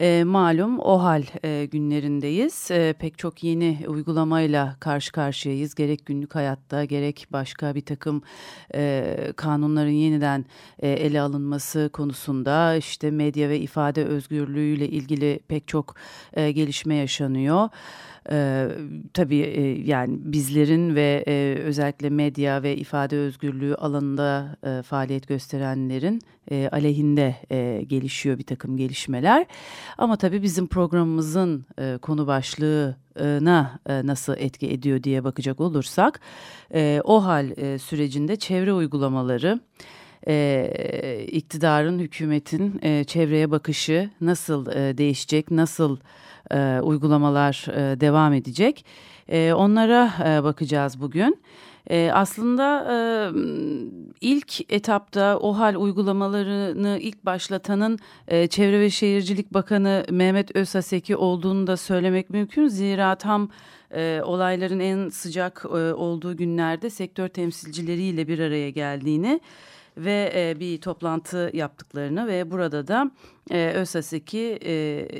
E, malum OHAL e, günlerindeyiz. E, pek çok yeni uygulamayla karşı karşıyayız. Gerek günlük hayatta gerek başka bir takım e, kanunların yeniden e, ele alınması konusunda işte medya ve ifade özgürlüğüyle ilgili pek çok e, gelişme yaşanıyor. Ee, tabii e, yani bizlerin ve e, özellikle medya ve ifade özgürlüğü alanında e, faaliyet gösterenlerin e, aleyhinde e, gelişiyor bir takım gelişmeler. Ama tabii bizim programımızın e, konu başlığına e, nasıl etki ediyor diye bakacak olursak e, o hal e, sürecinde çevre uygulamaları e, iktidarın, hükümetin e, çevreye bakışı nasıl e, değişecek, nasıl e, uygulamalar e, devam edecek. E, onlara e, bakacağız bugün. E, aslında e, ilk etapta o hal uygulamalarını ilk başlatanın e, Çevre ve Şehircilik Bakanı Mehmet Özhaseki olduğunu da söylemek mümkün. Zira tam e, olayların en sıcak e, olduğu günlerde sektör temsilcileriyle bir araya geldiğini ve e, bir toplantı yaptıklarını ve burada da e, ÖSAS'daki e,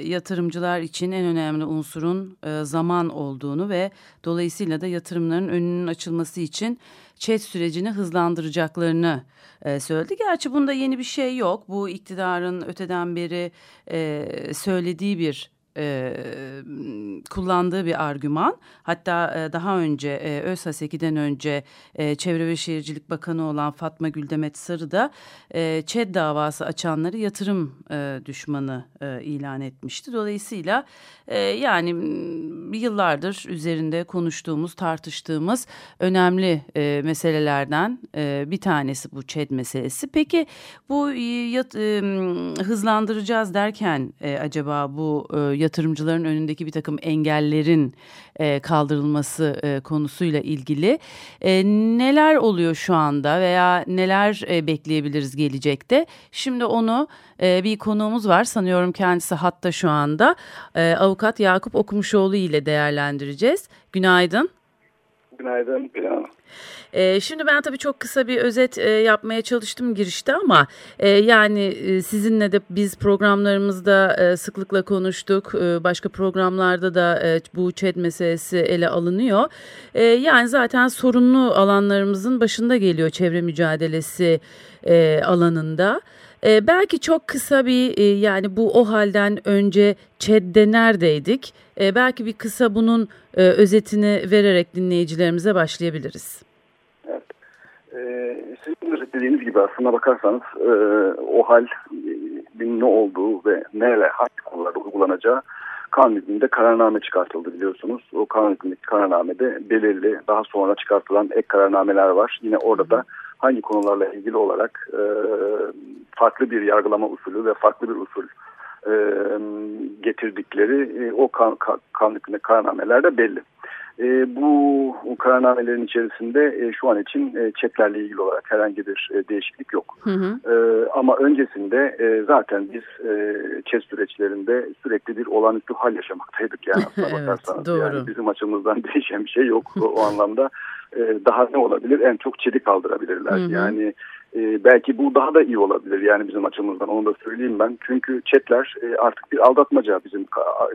yatırımcılar için en önemli unsurun e, zaman olduğunu ve dolayısıyla da yatırımların önünün açılması için ÇED sürecini hızlandıracaklarını e, söyledi. Gerçi bunda yeni bir şey yok. Bu iktidarın öteden beri e, söylediği bir e, kullandığı bir argüman. Hatta e, daha önce e, ÖSASEK'den önce e, Çevre ve Şehircilik Bakanı olan Fatma Güldemet Sarı da e, ÇED davası açanları yatırım e, düşmanı e, ilan etmişti. Dolayısıyla e, yani yıllardır üzerinde konuştuğumuz, tartıştığımız önemli e, meselelerden e, bir tanesi bu ÇED meselesi. Peki bu yat, e, hızlandıracağız derken e, acaba bu e, yatırımcıların önündeki bir takım engellerin e, kaldırılması e, konusuyla ilgili e, neler oluyor şu anda veya neler e, bekleyebiliriz gelecekte? Şimdi onu e, bir konuğumuz var sanıyorum kendisi hatta şu anda e, avukat Yakup Okumuşoğlu ile değerlendireceğiz. Günaydın. Günaydın Bilal. E, şimdi ben tabii çok kısa bir özet e, yapmaya çalıştım girişte ama e, yani e, sizinle de biz programlarımızda e, sıklıkla konuştuk. E, başka programlarda da e, bu ÇED meselesi ele alınıyor. E, yani zaten sorunlu alanlarımızın başında geliyor çevre mücadelesi e, alanında. E, belki çok kısa bir e, yani bu o halden önce ÇED'de neredeydik? E, belki bir kısa bunun e, özetini vererek dinleyicilerimize başlayabiliriz. Ee, sizin dediğiniz gibi aslına bakarsanız e, o hal e, ne olduğu ve nerede hangi konularda uygulanacağı kanun hükmünde kararname çıkartıldı biliyorsunuz. O kanun hükmündeki kararnamede belirli daha sonra çıkartılan ek kararnameler var. Yine orada da hangi konularla ilgili olarak e, farklı bir yargılama usulü ve farklı bir usul e, getirdikleri e, o kan, kan, kanun hükmündeki kararnamelerde belli. E, bu kararnamelerin içerisinde e, şu an için e, çeklerle ilgili olarak herhangi bir e, değişiklik yok. Hı hı. E, ama öncesinde e, zaten biz e, çet süreçlerinde sürekli bir olağanüstü hal yaşamaktaydık yani aslına evet, bakarsanız. Doğru. Yani bizim açımızdan değişen bir şey yok o, o anlamda. E, daha ne olabilir? En çok çelik kaldırabilirler. Hı hı. Yani e, belki bu daha da iyi olabilir yani bizim açımızdan onu da söyleyeyim ben. Çünkü chatler e, artık bir aldatmaca bizim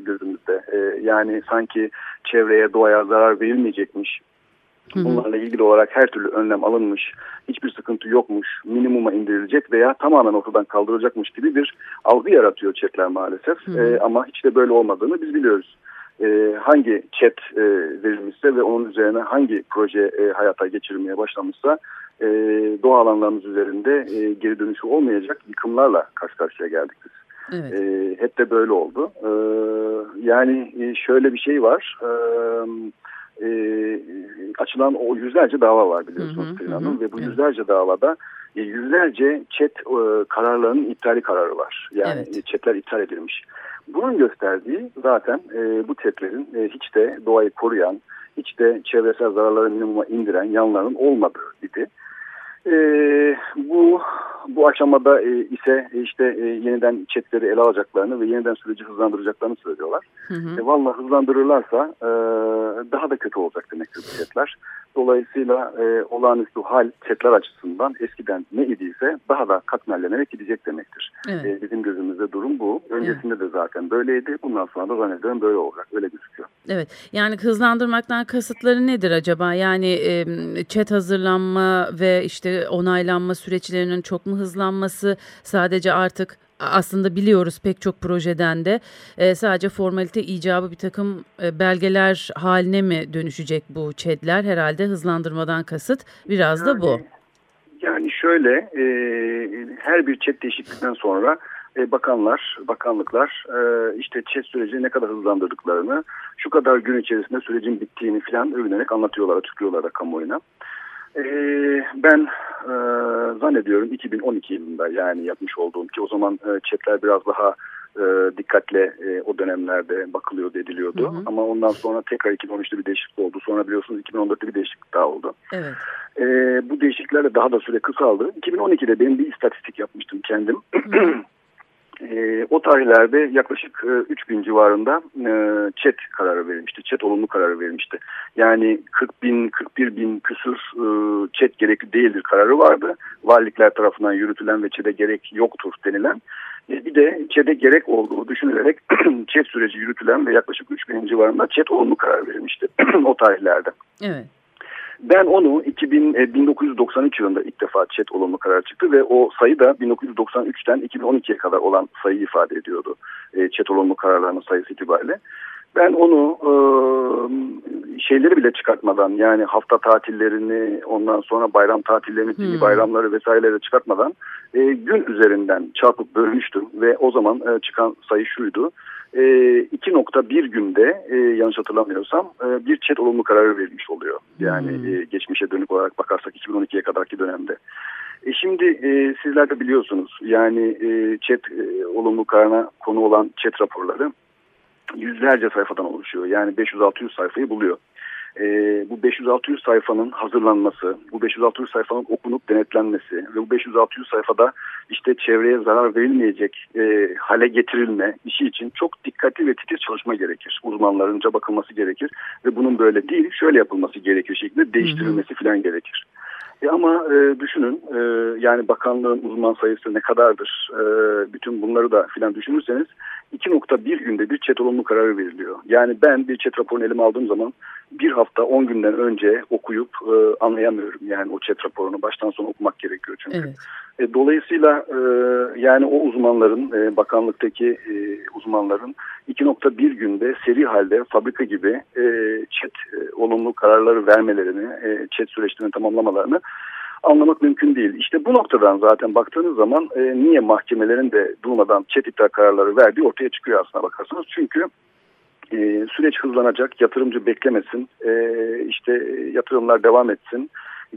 gözümüzde. E, yani sanki çevreye doğaya zarar verilmeyecekmiş. Bunlarla ilgili olarak her türlü önlem alınmış, hiçbir sıkıntı yokmuş, minimuma indirilecek veya tamamen ortadan kaldırılacakmış gibi bir algı yaratıyor chatler maalesef. Hı hı. E, ama hiç de böyle olmadığını biz biliyoruz e, hangi chat e, verilmişse ve onun üzerine hangi proje e, hayata geçirilmeye başlamışsa e, doğa alanlarımız üzerinde e, geri dönüşü olmayacak yıkımlarla karşı karşıya geldik biz. Evet. E, hep de böyle oldu. E, yani e, şöyle bir şey var. E, e, açılan o yüzlerce dava var biliyorsunuz Pelin Hanım ve bu evet. yüzlerce davada e, yüzlerce çet e, kararlarının iptali kararı var. Yani evet. çetler iptal edilmiş. Bunun gösterdiği zaten e, bu çetlerin e, hiç de doğayı koruyan, hiç de çevresel zararları minimuma indiren yanların olmadığı idi. E, bu bu aşamada e, ise e, işte e, yeniden chatleri ele alacaklarını ve yeniden süreci hızlandıracaklarını söylüyorlar. Hı hı. E, Valla hızlandırırlarsa e, daha da kötü olacak demektir bu chatler. Dolayısıyla e, olağanüstü hal chatler açısından eskiden ne idiyse daha da katmerlenerek gidecek demektir. Evet. E, bizim gözümüzde durum bu. Öncesinde evet. de zaten böyleydi. Bundan sonra da zannediyorum böyle olacak. Öyle gözüküyor. Evet. Yani hızlandırmaktan kasıtları nedir acaba? Yani e, chat hazırlanma ve işte onaylanma süreçlerinin çok mu hızlanması sadece artık aslında biliyoruz pek çok projeden de e, sadece formalite icabı bir takım e, belgeler haline mi dönüşecek bu ÇED'ler? Herhalde hızlandırmadan kasıt biraz yani, da bu. Yani şöyle e, her bir ÇED değişiklikten sonra e, bakanlar, bakanlıklar e, işte ÇED süreci ne kadar hızlandırdıklarını, şu kadar gün içerisinde sürecin bittiğini falan övünerek anlatıyorlar, açıklıyorlar da kamuoyuna. E, ben e, zannediyorum 2012 yılında yani yapmış olduğum ki o zaman e, chatler biraz daha e, dikkatle e, o dönemlerde bakılıyordu ediliyordu. Hı hı. Ama ondan sonra tekrar 2013'te bir değişiklik oldu. Sonra biliyorsunuz 2014'te bir değişiklik daha oldu. Evet. E, bu değişikliklerle daha da süre kısaldı. 2012'de benim bir istatistik yapmıştım kendim. E, o tarihlerde yaklaşık e, 3000 civarında e, chat kararı verilmişti. Chat olumlu kararı verilmişti. Yani 40 bin, 41 bin küsur e, chat gerekli değildir kararı vardı. Valilikler tarafından yürütülen ve chat'e gerek yoktur denilen. E, bir de chat'e gerek olduğu düşünülerek chat süreci yürütülen ve yaklaşık 3000 civarında chat olumlu karar verilmişti o tarihlerde. Evet. Ben onu 2000, 1993 e, yılında ilk defa chat olumlu karar çıktı ve o sayı da 1993'ten 2012'ye kadar olan sayı ifade ediyordu. E, chat olumlu kararlarının sayısı itibariyle. Ben onu e, şeyleri bile çıkartmadan yani hafta tatillerini ondan sonra bayram tatillerini, hmm. bayramları vesaireleri çıkartmadan e, gün üzerinden çarpıp bölmüştüm ve o zaman e, çıkan sayı şuydu. E, 2.1 günde e, yanlış hatırlamıyorsam e, bir chat olumlu kararı verilmiş oluyor. Yani hmm. e, geçmişe dönük olarak bakarsak 2012'ye kadarki dönemde. E şimdi e, sizler de biliyorsunuz yani e, chat e, olumlu kararına konu olan chat raporları yüzlerce sayfadan oluşuyor. Yani 500-600 sayfayı buluyor. E, bu 500-600 sayfanın hazırlanması, bu 500-600 sayfanın okunup denetlenmesi ve bu 500-600 sayfada işte çevreye zarar verilmeyecek e, hale getirilme işi için çok dikkatli ve titiz çalışma gerekir. Uzmanlarınca bakılması gerekir ve bunun böyle değil şöyle yapılması gerekir şeklinde değiştirilmesi falan gerekir. E ama e, düşünün e, yani bakanlığın uzman sayısı ne kadardır e, bütün bunları da filan düşünürseniz 2.1 günde bir çet olumlu kararı veriliyor. Yani ben bir çet raporunu elime aldığım zaman bir hafta 10 günden önce okuyup e, anlayamıyorum. Yani o çet raporunu baştan sona okumak gerekiyor çünkü. Evet. E, dolayısıyla e, yani o uzmanların e, bakanlıktaki e, uzmanların 2.1 günde seri halde fabrika gibi e, çet e, olumlu kararları vermelerini, e, çet süreçlerini tamamlamalarını anlamak mümkün değil. İşte bu noktadan zaten baktığınız zaman e, niye mahkemelerin de durmadan çet iptal kararları verdiği ortaya çıkıyor aslına bakarsanız. Çünkü e, süreç hızlanacak, yatırımcı beklemesin, e, işte yatırımlar devam etsin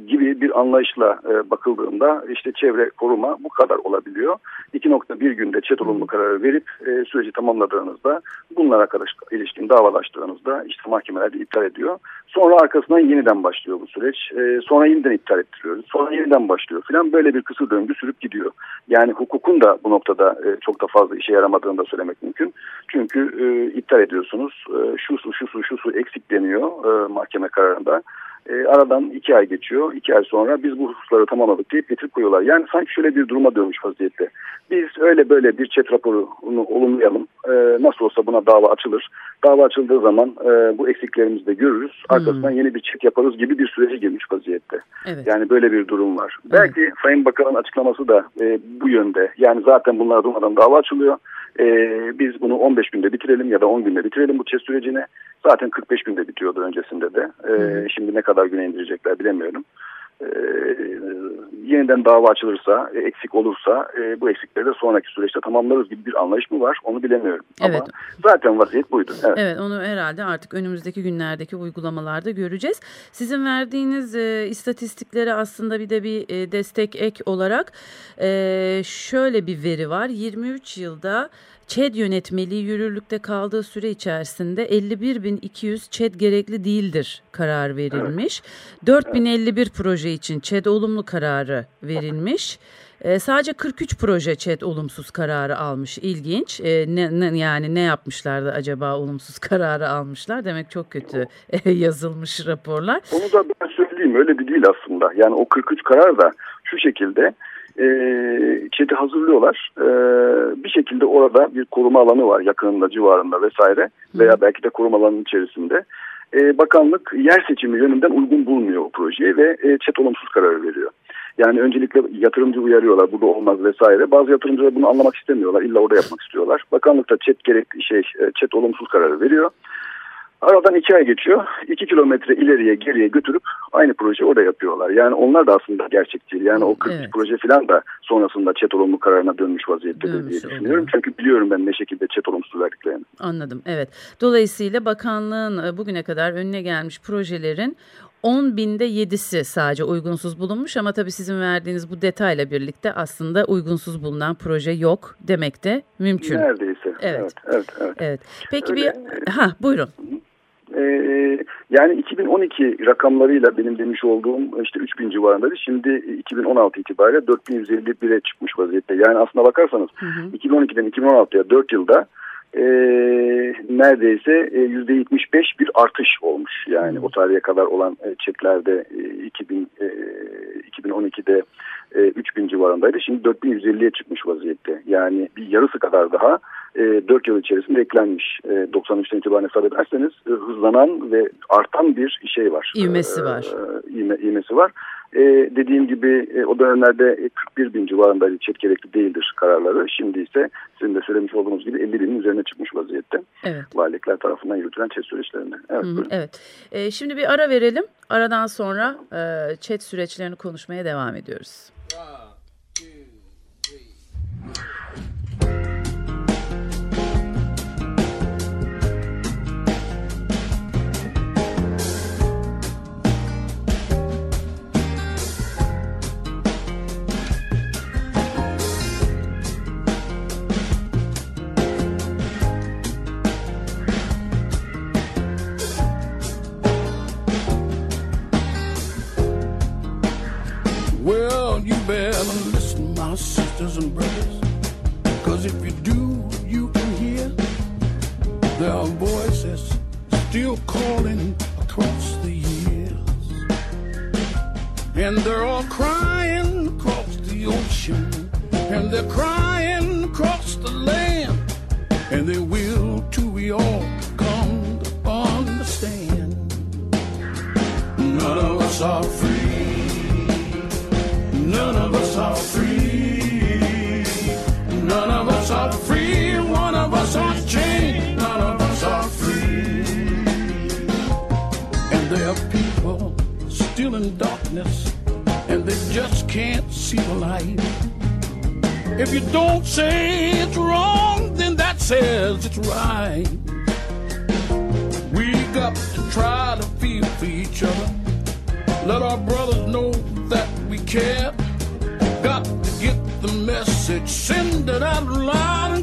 gibi bir anlayışla e, bakıldığında işte çevre koruma bu kadar olabiliyor. 2.1 günde çet olumlu kararı verip e, süreci tamamladığınızda bunlara ilişkin davalaştığınızda işte mahkemeler de iptal ediyor. Sonra arkasından yeniden başlıyor bu süreç. E, sonra yeniden iptal ettiriyoruz. Sonra yeniden başlıyor filan böyle bir kısır döngü sürüp gidiyor. Yani hukukun da bu noktada e, çok da fazla işe yaramadığını da söylemek mümkün. Çünkü e, iptal ediyorsunuz. E, şu su şu su şu su eksik deniyor e, mahkeme kararında. E, aradan iki ay geçiyor. İki ay sonra biz bu hususları tamamladık deyip getirip koyuyorlar. Yani sanki şöyle bir duruma dönmüş vaziyette. Biz öyle böyle bir chat raporunu olumlayalım. E, nasıl olsa buna dava açılır. Dava açıldığı zaman e, bu eksiklerimizi de görürüz. Hmm. Arkasından hmm. yeni bir chat yaparız gibi bir sürece girmiş vaziyette. Evet. Yani böyle bir durum var. Evet. Belki Sayın Bakan'ın açıklaması da e, bu yönde. Yani zaten bunlar durmadan dava açılıyor. E, biz bunu 15 günde bitirelim ya da 10 günde bitirelim bu chat sürecini. Zaten 45 günde bitiyordu öncesinde de. E. Şimdi ne kadar güne indirecekler bilemiyorum. E, yeniden dava açılırsa, e, eksik olursa e, bu eksikleri de sonraki süreçte tamamlarız gibi bir anlayış mı var onu bilemiyorum. Evet. Ama zaten vaziyet buydu. Evet. evet onu herhalde artık önümüzdeki günlerdeki uygulamalarda göreceğiz. Sizin verdiğiniz e, istatistiklere aslında bir de bir e, destek ek olarak e, şöyle bir veri var. 23 yılda ÇED yönetmeliği yürürlükte kaldığı süre içerisinde 51.200 ÇED gerekli değildir karar verilmiş. Evet. 4051 proje için ÇED olumlu kararı verilmiş. Ee, sadece 43 proje ÇED olumsuz kararı almış. İlginç. Ee, ne, ne, yani ne yapmışlardı acaba olumsuz kararı almışlar? Demek çok kötü yazılmış raporlar. Onu da ben söyleyeyim öyle bir değil aslında. Yani o 43 karar da şu şekilde e, ÇED'i hazırlıyorlar. E, bir şekilde orada bir koruma alanı var yakınında civarında vesaire veya belki de koruma alanının içerisinde. E, bakanlık yer seçimi yönünden uygun bulmuyor o projeyi ve e, ÇED olumsuz kararı veriyor. Yani öncelikle yatırımcı uyarıyorlar burada olmaz vesaire. Bazı yatırımcılar bunu anlamak istemiyorlar. İlla orada yapmak istiyorlar. Bakanlık da ÇED gerek şey ÇED olumsuz kararı veriyor. Aradan iki ay geçiyor. İki kilometre ileriye geriye götürüp aynı proje orada yapıyorlar. Yani onlar da aslında gerçek değil. Yani o 40 evet. proje falan da sonrasında çet olumlu kararına dönmüş vaziyette diye düşünüyorum. Oluyor. Çünkü biliyorum ben ne şekilde çet olumsuz verdiklerini. Anladım evet. Dolayısıyla bakanlığın e, bugüne kadar önüne gelmiş projelerin 10 binde 7'si sadece uygunsuz bulunmuş ama tabii sizin verdiğiniz bu detayla birlikte aslında uygunsuz bulunan proje yok demek de mümkün. Neredeyse. Evet. Evet. Evet. evet. Peki Öyle. bir ha buyurun. Ee, yani 2012 rakamlarıyla benim demiş olduğum işte 3000 civarındaydı. Şimdi 2016 itibariyle 4151'e çıkmış vaziyette. Yani aslına bakarsanız hı hı. 2012'den 2016'ya 4 yılda e, neredeyse yüzde 75 bir artış olmuş. Yani hmm. o tarihe kadar olan e, çeklerde e, 2000 e, 2012'de e, 3000 civarındaydı. Şimdi 4150'ye çıkmış vaziyette. Yani bir yarısı kadar daha e, 4 yıl içerisinde eklenmiş. E, 93'ten itibaren hesap ederseniz e, hızlanan ve artan bir şey var. İvmesi e, var. E, ivme, ivmesi var. E, dediğim gibi e, o dönemlerde 41 bin civarında çet gerekli değildir kararları. Şimdi ise sizin de söylemiş olduğunuz gibi 50 binin üzerine çıkmış vaziyette. Evet. Valilikler tarafından yürütülen çet süreçlerinde. Evet. Hı -hı, evet. E, şimdi bir ara verelim. Aradan sonra e, çet süreçlerini konuşmaya devam ediyoruz. Wow. If you don't say it's wrong, then that says it's right. We got to try to feel for each other. Let our brothers know that we care. Got to get the message, send it out loud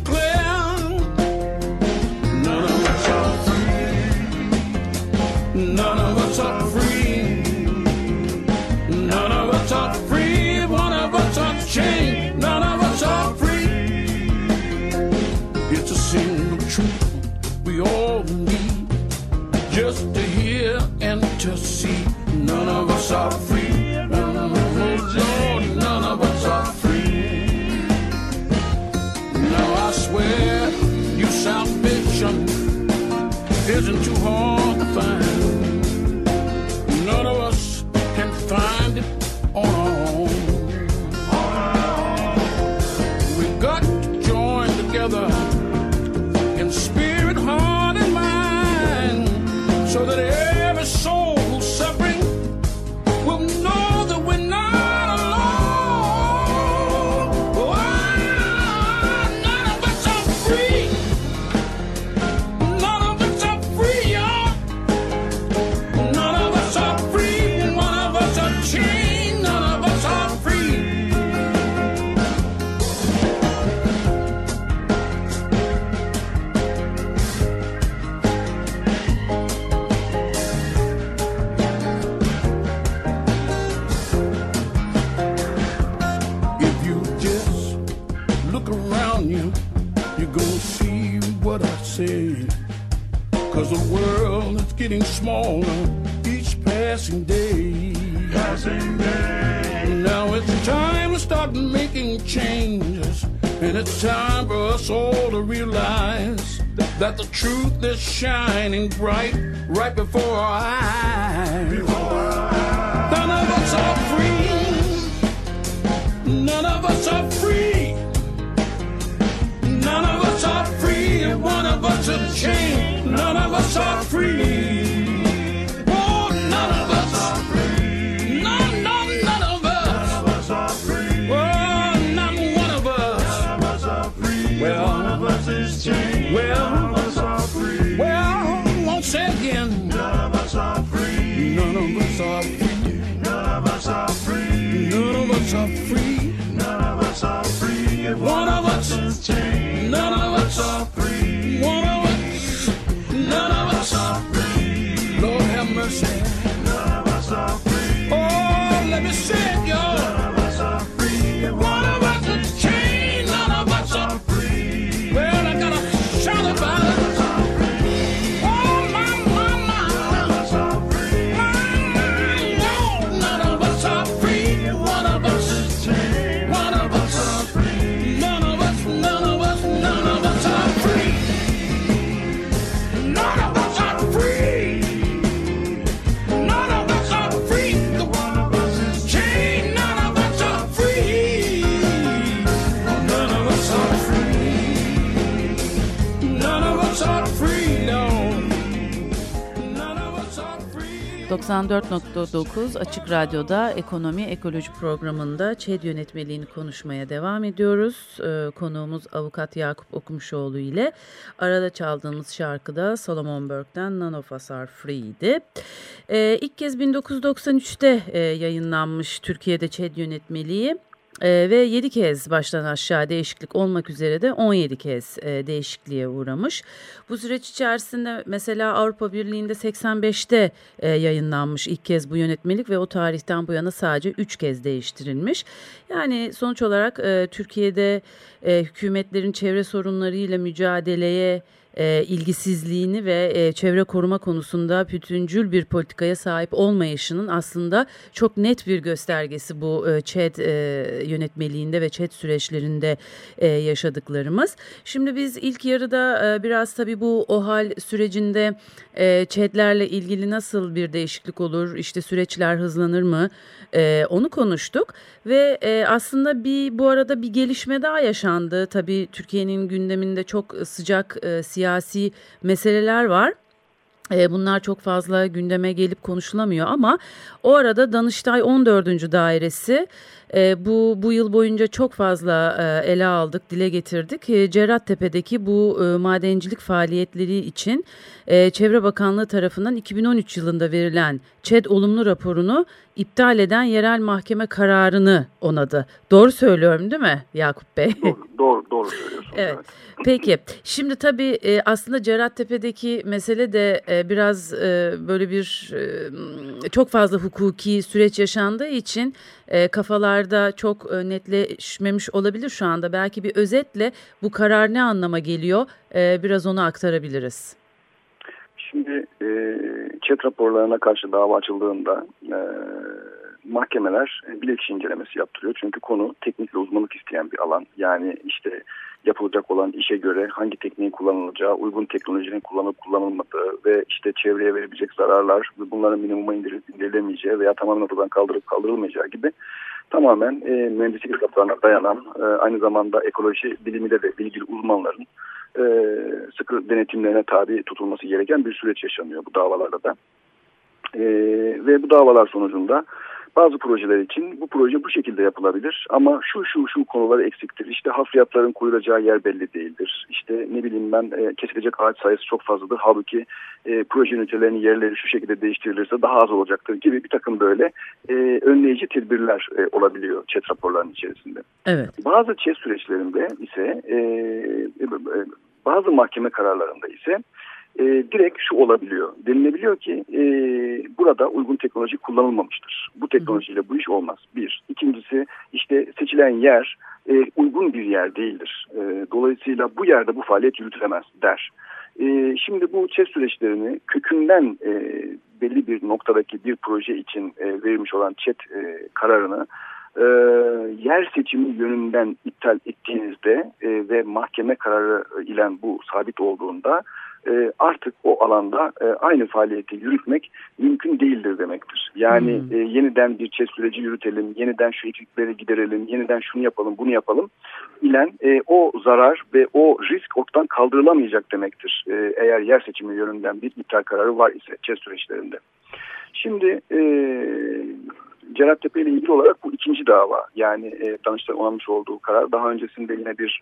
It's a single truth we all need just to hear and to see. None of us are free. That the truth is shining bright right before None of us are free. None of us are free. Lord have mercy. ...94.9 Açık Radyo'da Ekonomi Ekoloji programında ÇED yönetmeliğini konuşmaya devam ediyoruz. Ee, konuğumuz avukat Yakup Okumuşoğlu ile arada çaldığımız şarkıda Solomon Burke'den None of Us Are Free'di. Ee, ilk kez 1993'te e, yayınlanmış Türkiye'de ÇED yönetmeliği. Ee, ve 7 kez baştan aşağı değişiklik olmak üzere de 17 kez e, değişikliğe uğramış. Bu süreç içerisinde mesela Avrupa Birliği'nde 85'te e, yayınlanmış ilk kez bu yönetmelik ve o tarihten bu yana sadece 3 kez değiştirilmiş. Yani sonuç olarak e, Türkiye'de e, hükümetlerin çevre sorunlarıyla mücadeleye e, ilgisizliğini ve e, çevre koruma konusunda bütüncül bir politikaya sahip olmayışının aslında çok net bir göstergesi bu e, ÇED e, yönetmeliğinde ve ÇED süreçlerinde e, yaşadıklarımız. Şimdi biz ilk yarıda e, biraz tabii bu OHAL sürecinde e, ÇED'lerle ilgili nasıl bir değişiklik olur, işte süreçler hızlanır mı e, onu konuştuk ve e, aslında bir bu arada bir gelişme daha yaşandı. Tabii Türkiye'nin gündeminde çok sıcak e, meseleler var. E, bunlar çok fazla gündeme gelip konuşulamıyor ama o arada Danıştay 14. Dairesi e, bu bu yıl boyunca çok fazla e, ele aldık, dile getirdik. E, Cerrahtepe'deki bu e, madencilik faaliyetleri için e, Çevre Bakanlığı tarafından 2013 yılında verilen ÇED olumlu raporunu iptal eden yerel mahkeme kararını onadı. Doğru söylüyorum değil mi Yakup Bey? Doğru, doğru, doğru söylüyorsunuz. evet. evet. Peki şimdi tabii e, aslında Cerattepe'deki mesele de e, biraz e, böyle bir e, çok fazla hukuki süreç yaşandığı için e, kafalarda çok e, netleşmemiş olabilir şu anda. Belki bir özetle bu karar ne anlama geliyor e, biraz onu aktarabiliriz. Şimdi e, chat raporlarına karşı dava açıldığında e, mahkemeler bilirkişi incelemesi yaptırıyor. Çünkü konu teknik ve uzmanlık isteyen bir alan. Yani işte yapılacak olan işe göre hangi tekniğin kullanılacağı, uygun teknolojinin kullanılıp kullanılmadığı ve işte çevreye verebilecek zararlar ve bunların minimuma indirilemeyeceği veya tamamen ortadan kaldırıp kaldırılmayacağı gibi tamamen e, mühendislik kitaplarına dayanan e, aynı zamanda ekoloji bilimiyle de bilgili uzmanların e, sıkı denetimlerine tabi tutulması gereken bir süreç yaşanıyor bu davalarda da. E, ve bu davalar sonucunda bazı projeler için bu proje bu şekilde yapılabilir ama şu şu şu konuları eksiktir. İşte hafriyatların koyulacağı yer belli değildir. İşte ne bileyim ben e, kesilecek ağaç sayısı çok fazladır. Halbuki e, proje ünitelerinin yerleri şu şekilde değiştirilirse daha az olacaktır gibi bir takım böyle e, önleyici tedbirler e, olabiliyor chat raporlarının içerisinde. Evet. Bazı chat süreçlerinde ise e, e, bazı mahkeme kararlarında ise e, direkt şu olabiliyor. Denilebiliyor ki e, burada uygun teknoloji kullanılmamıştır. Bu teknolojiyle bu iş olmaz. Bir. İkincisi işte seçilen yer e, uygun bir yer değildir. E, dolayısıyla bu yerde bu faaliyet yürütülemez der. E, şimdi bu ÇES süreçlerini kökünden e, belli bir noktadaki bir proje için e, verilmiş olan ÇED e, kararını e, yer seçimi yönünden iptal ettiğinizde e, ve mahkeme kararı ile bu sabit olduğunda e, artık o alanda e, aynı faaliyeti yürütmek mümkün değildir demektir. Yani hmm. e, yeniden bir çet süreci yürütelim, yeniden şu eksikleri giderelim, yeniden şunu yapalım, bunu yapalım ilen e, o zarar ve o risk ortadan kaldırılamayacak demektir. E, eğer yer seçimi yönünden bir iptal kararı var ise çet süreçlerinde. Şimdi e, Cerattepe ile ilgili olarak bu ikinci dava yani e, Danıştay onanmış olduğu karar daha öncesinde yine bir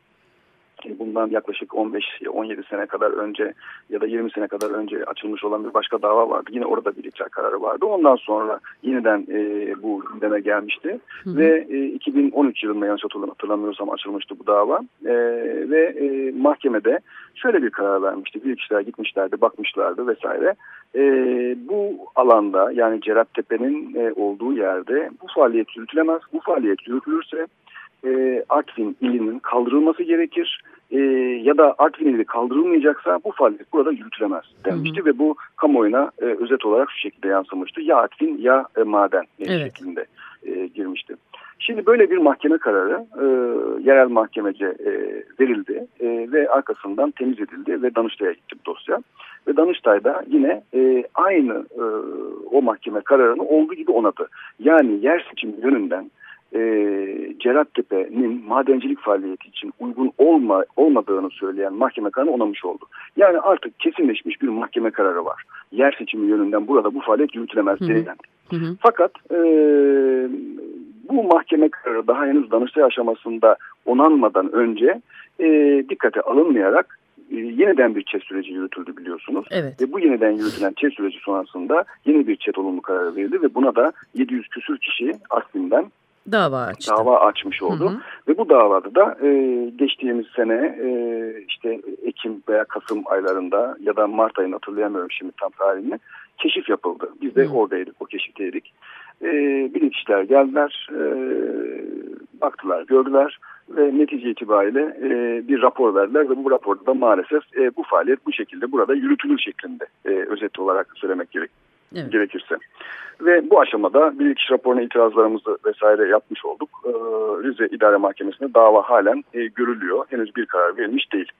bundan yaklaşık 15-17 sene kadar önce ya da 20 sene kadar önce açılmış olan bir başka dava vardı. Yine orada bir iptal kararı vardı. Ondan sonra yeniden e, bu gündeme gelmişti. Hı hı. Ve e, 2013 yılında yanlış hatırlamıyorsam açılmıştı bu dava. E, ve e, mahkemede şöyle bir karar vermişti. Büyük kişiler gitmişlerdi, bakmışlardı vesaire. E, bu alanda yani Cerattepe'nin e, olduğu yerde bu faaliyet yürütülemez. Bu faaliyet yürütülürse Artvin ilinin kaldırılması gerekir e, ya da Artvin ili kaldırılmayacaksa bu faaliyet burada yürütülemez denmişti hı hı. ve bu kamuoyuna e, özet olarak şu şekilde yansımıştı. Ya Artvin ya e, maden e, evet. şeklinde e, girmişti. Şimdi böyle bir mahkeme kararı e, yerel mahkemece e, verildi e, ve arkasından temiz edildi ve Danıştay'a gitti bu dosya. Ve Danıştay'da yine e, aynı e, o mahkeme kararını olduğu gibi onadı. Yani yer seçimi yönünden e, Cerattepe'nin madencilik faaliyeti için uygun olma, olmadığını söyleyen mahkeme kararı onamış oldu. Yani artık kesinleşmiş bir mahkeme kararı var. Yer seçimi yönünden burada bu faaliyet yürütülemez denilen. Fakat e, bu mahkeme kararı daha henüz danıştay aşamasında onanmadan önce e, dikkate alınmayarak e, yeniden bir çet süreci yürütüldü biliyorsunuz. Evet. Ve bu yeniden yürütülen çet süreci sonrasında yeni bir çet olumlu kararı verildi ve buna da 700 küsür kişi Aslim'den dava açtı. Dava açmış oldu. Hı hı. Ve bu davada da e, geçtiğimiz sene e, işte Ekim veya Kasım aylarında ya da Mart ayını hatırlayamıyorum şimdi tam tarihini keşif yapıldı. Biz de hı. oradaydık o keşifteydik. E, bilim kişiler geldiler, e, baktılar, gördüler ve netice itibariyle e, bir rapor verdiler ve bu raporda da maalesef e, bu faaliyet bu şekilde burada yürütülür şeklinde e, özet olarak söylemek gerek, evet. gerekirse. Ve bu aşamada bilirkişi raporuna itirazlarımızı vesaire yapmış olduk. Ee, Rize İdare Mahkemesi'nde dava halen e, görülüyor. Henüz bir karar verilmiş değil.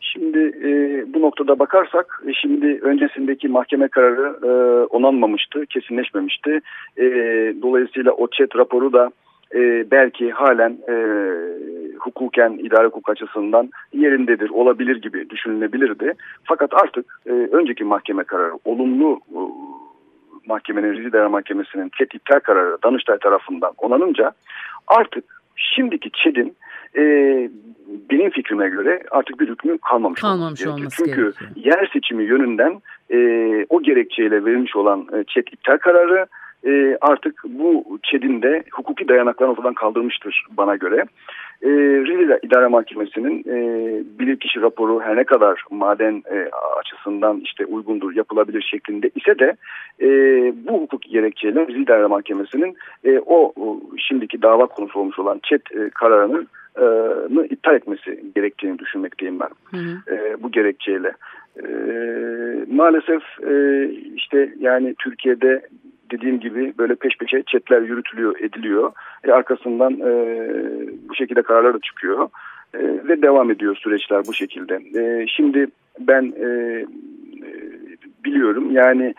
Şimdi e, bu noktada bakarsak e, şimdi öncesindeki mahkeme kararı e, onanmamıştı, kesinleşmemişti. E, dolayısıyla o chat raporu da e, belki halen e, hukuken idare hukuk açısından yerindedir, olabilir gibi düşünülebilirdi. Fakat artık e, önceki mahkeme kararı olumlu e, mahkemenin Rize İdare Mahkemesi'nin ket iptal kararı Danıştay tarafından onanınca artık şimdiki ÇED'in e, benim fikrime göre artık bir hükmü kalmamış, kalmamış olması Çünkü gerekiyor. yer seçimi yönünden e, o gerekçeyle verilmiş olan e, ÇED iptal kararı e, artık bu ÇED'in de hukuki dayanaklarını ortadan kaldırmıştır bana göre. E, Rize İdare Mahkemesi'nin e, bilirkişi raporu her ne kadar maden e, açısından işte uygundur, yapılabilir şeklinde ise de e, bu hukuk gerekçeyle Rize İdare Mahkemesi'nin e, o, o şimdiki dava konusu olmuş olan ÇED e, kararını e, iptal etmesi gerektiğini düşünmekteyim ben hı hı. E, bu gerekçeyle. E, maalesef e, işte yani Türkiye'de dediğim gibi böyle peş peşe çetler yürütülüyor, ediliyor. E, arkasından e, bu şekilde kararlar da çıkıyor. E, ve devam ediyor süreçler bu şekilde. E, şimdi ben e, biliyorum yani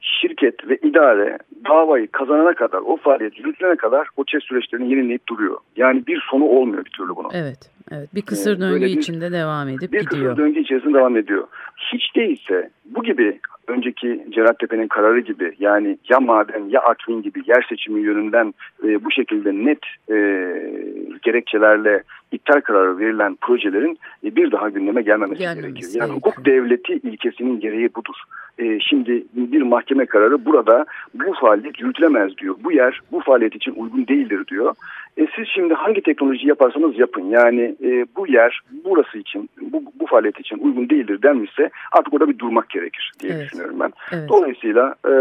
şirket ve idare davayı kazanana kadar, o faaliyet yürütülene kadar o çet süreçlerini yenileyip duruyor. Yani bir sonu olmuyor bir türlü bunun. Evet, evet. Bir kısır döngü bir, içinde devam edip bir gidiyor. Bir kısır döngü içerisinde devam ediyor. Hiç değilse bu gibi önceki Cerattepe'nin kararı gibi yani ya maden ya Artvin gibi yer seçimi yönünden e, bu şekilde net e, gerekçelerle iptal kararı verilen projelerin e, bir daha gündeme gelmemesi gerekir. Yani hukuk devleti ilkesinin gereği budur. E, şimdi bir mahkeme kararı burada bu faaliyet yürütülemez diyor. Bu yer bu faaliyet için uygun değildir diyor. E, siz şimdi hangi teknoloji yaparsanız yapın. Yani e, bu yer burası için, bu, bu faaliyet için uygun değildir denmişse artık orada bir durmak gerekir diye evet. düşünüyorum ben. Evet. Dolayısıyla e,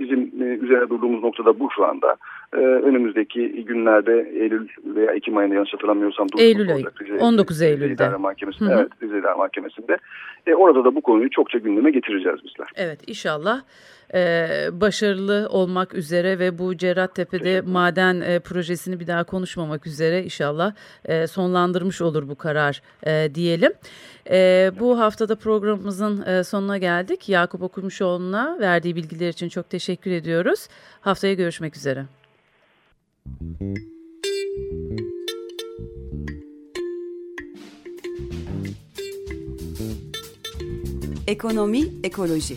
bizim e, üzerine durduğumuz noktada bu şu anda. E, önümüzdeki günlerde Eylül veya Ekim ayında yanlış hatırlamıyorsam Eylül ayı. 19 Eylül'de. Rize İdare Mahkemesi'nde. Hı -hı. Evet, Rize İdare Mahkemesi'nde. E, orada da bu konuyu çokça gündeme getireceğiz bizler. Evet, inşallah e, başarılı olmak üzere ve bu Cerrahtepe'de maden e, projesini bir daha konuşmamak üzere inşallah e, sonlandırmış olur bu karar e, diyelim. E, bu haftada programımızın e, sonuna geldik. Yakup Okumuşoğlu'na verdiği bilgiler için çok teşekkür ediyoruz. Haftaya görüşmek üzere. Ekonomi, ekoloji.